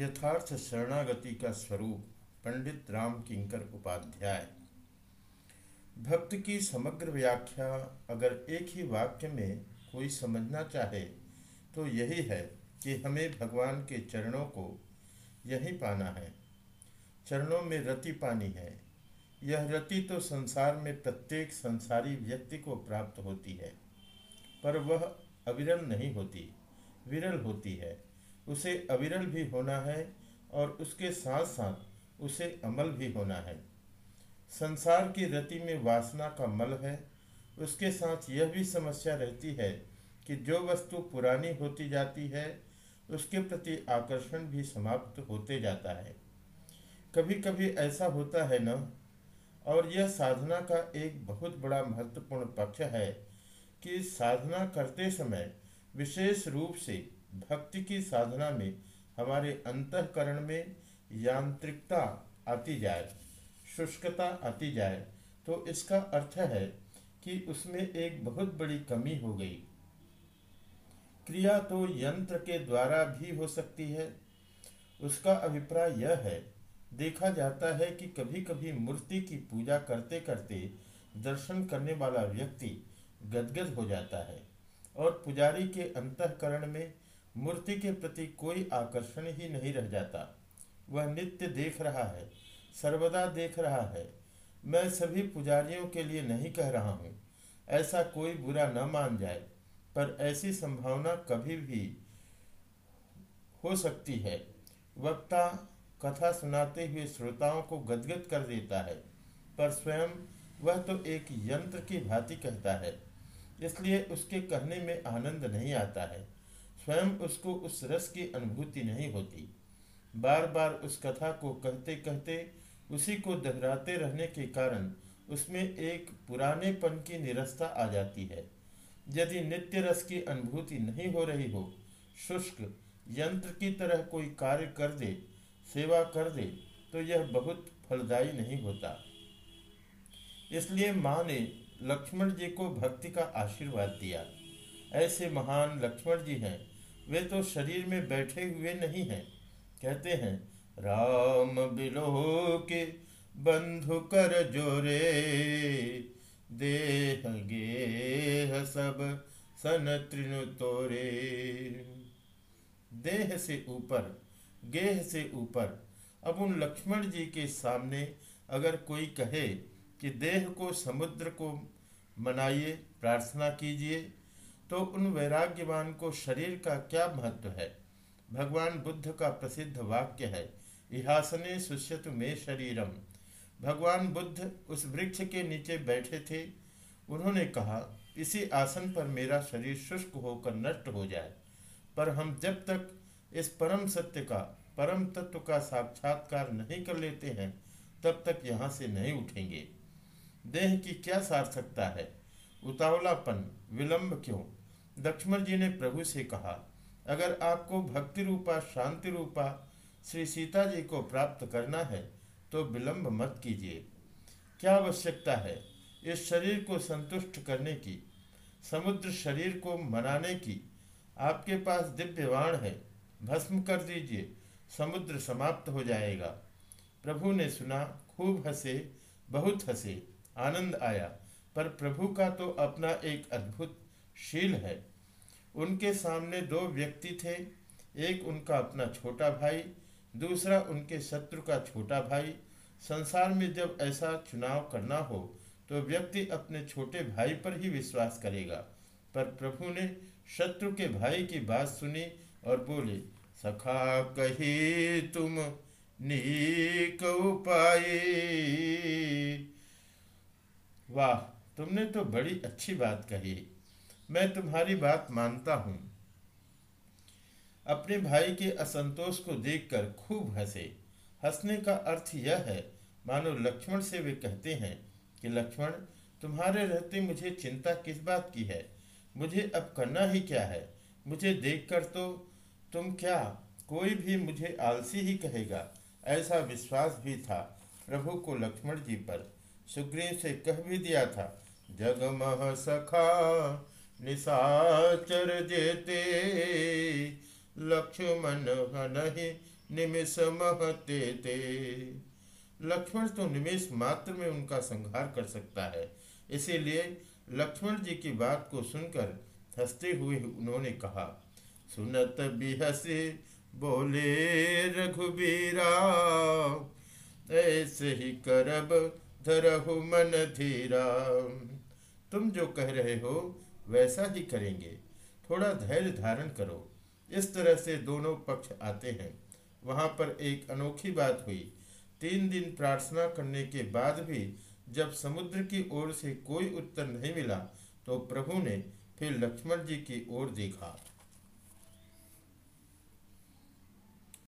यथार्थ शरणागति का स्वरूप पंडित राम किंकर उपाध्याय। भक्त की समग्र व्याख्या अगर एक ही वाक्य में कोई समझना चाहे तो यही है कि हमें भगवान के चरणों को यही पाना है। चरणों में रति पानी है। यह रति तो संसार में प्रत्येक संसारी व्यक्ति को प्राप्त होती है, पर वह अविरल नहीं होती, विरल होती है। उसे अविरल भी होना है और उसके साथ साथ उसे अमल भी होना है। संसार की रति में वासना का मल है। उसके साथ यह भी समस्या रहती है कि जो वस्तु पुरानी होती जाती है, उसके प्रति आकर्षण भी समाप्त होते जाता है। कभी कभी ऐसा होता है न? और यह साधना का एक बहुत बड़ा महत्वपूर्ण पक्ष है कि साधना करते समय विशेष रूप से भक्ति की साधना में हमारे अंतकरण में यांत्रिकता आती जाए, शुष्कता आती जाए तो इसका अर्थ है कि उसमें एक बहुत बड़ी कमी हो गई। क्रिया तो यंत्र के द्वारा भी हो सकती है। उसका अभिप्राय यह है, देखा जाता है कि कभी कभी मूर्ति की पूजा करते करते दर्शन करने वाला व्यक्ति गदगद हो जाता है और पुजारी के अंतकरण में मूर्ति के प्रति कोई आकर्षण ही नहीं रह जाता। वह नित्य देख रहा है, सर्वदा देख रहा है। मैं सभी पुजारियों के लिए नहीं कह रहा हूँ, ऐसा कोई बुरा न मान जाए, पर ऐसी संभावना कभी भी हो सकती है। वक्ता कथा सुनाते हुए श्रोताओं को गदगद कर देता है, पर स्वयं वह तो एक यंत्र की भांति कहता है, इसलिए उसके कहने में आनंद नहीं आता है। स्वयं उसको उस रस की अनुभूति नहीं होती। बार बार उस कथा को कहते कहते उसी को दोहराते रहने के कारण उसमें एक पुरानेपन की निरस्ता आ जाती है। यदि नित्य रस की अनुभूति नहीं हो रही हो, शुष्क यंत्र की तरह कोई कार्य कर दे, सेवा कर दे तो यह बहुत फलदायी नहीं होता। इसलिए माँ ने लक्ष्मण जी को भक्ति का आशीर्वाद दिया। ऐसे महान लक्ष्मण जी हैं वे तो शरीर में बैठे हुए नहीं हैं। कहते हैं, राम बिलो के बंधु कर जोरे देह गे सब सन तृण तोरे। देह से ऊपर, गेह से ऊपर। अब उन लक्ष्मण जी के सामने अगर कोई कहे कि देह को समुद्र को मनाइए, प्रार्थना कीजिए तो उन वैराग्यवान को शरीर का क्या महत्व है? भगवान बुद्ध का प्रसिद्ध वाक्य है, इहासने सुष्यतु में शरीरम। भगवान बुद्ध उस वृक्ष के नीचे बैठे थे। उन्होंने कहा, इसी आसन पर मेरा शरीर शुष्क होकर नष्ट हो जाए। पर हम जब तक इस परम सत्य का, परम तत्व का साक्षात्कार नहीं कर लेते हैं, तब तक यहाँ से नहीं उठेंगे। देह की क्या सार्थकता है? उतावलापन, विलंब क्यों? लक्ष्मण जी ने प्रभु से कहा, अगर आपको भक्ति रूपा, शांति रूपा, श्री सीता जी को प्राप्त करना है तो विलंब मत कीजिए। क्या आवश्यकता है इस शरीर को संतुष्ट करने की, समुद्र शरीर को मनाने की? आपके पास दिव्यवाण है, भस्म कर दीजिए, समुद्र समाप्त हो जाएगा। प्रभु ने सुना, खूब हंसे, बहुत हंसे, आनंद आया, पर प्रभु का तो अपना एक अद्भुत शील है। उनके सामने दो व्यक्ति थे। एक उनका अपना छोटा भाई, दूसरा उनके शत्रु का छोटा भाई। संसार में जब ऐसा चुनाव करना हो तो व्यक्ति अपने छोटे भाई पर ही विश्वास करेगा। पर प्रभु ने शत्रु के भाई की बात सुनी और बोले, सखा, कही तुम नीक उपाय। वाह, तुमने तो बड़ी अच्छी बात कही। मैं तुम्हारी बात मानता हूँ। अपने भाई के असंतोष को देखकर खूब हंसे। हंसने का अर्थ यह है, मानो लक्ष्मण से वे कहते हैं कि, लक्ष्मण, तुम्हारे रहते मुझे चिंता किस बात की है? मुझे अब करना ही क्या है? मुझे देखकर तो तुम क्या, कोई भी मुझे आलसी ही कहेगा? ऐसा विश्वास भी था प्रभु को लक्ष्मण जी पर। सुग्रीव से कह भी दिया था, जगमह सखा निशाचर जेते। लक्ष्मण हनहि निमिष महते ते। लक्ष्मण तो निमेश मात्र में उनका संहार कर सकता है। इसीलिए लक्ष्मण जी की बात को सुनकर हँसते हुए उन्होंने कहा, सुनत बिहसी बोले रघुबीरा, ऐसे ही करब धरहु मन धीरा। तुम जो कह रहे हो वैसा ही करेंगे। थोड़ा धैर्य धारण करो। इस तरह से दोनों पक्ष आते हैं। वहाँ पर एक अनोखी बात हुई। तीन दिन प्रार्थना करने के बाद भी जब समुद्र की ओर से कोई उत्तर नहीं मिला तो प्रभु ने फिर लक्ष्मण जी की ओर देखा।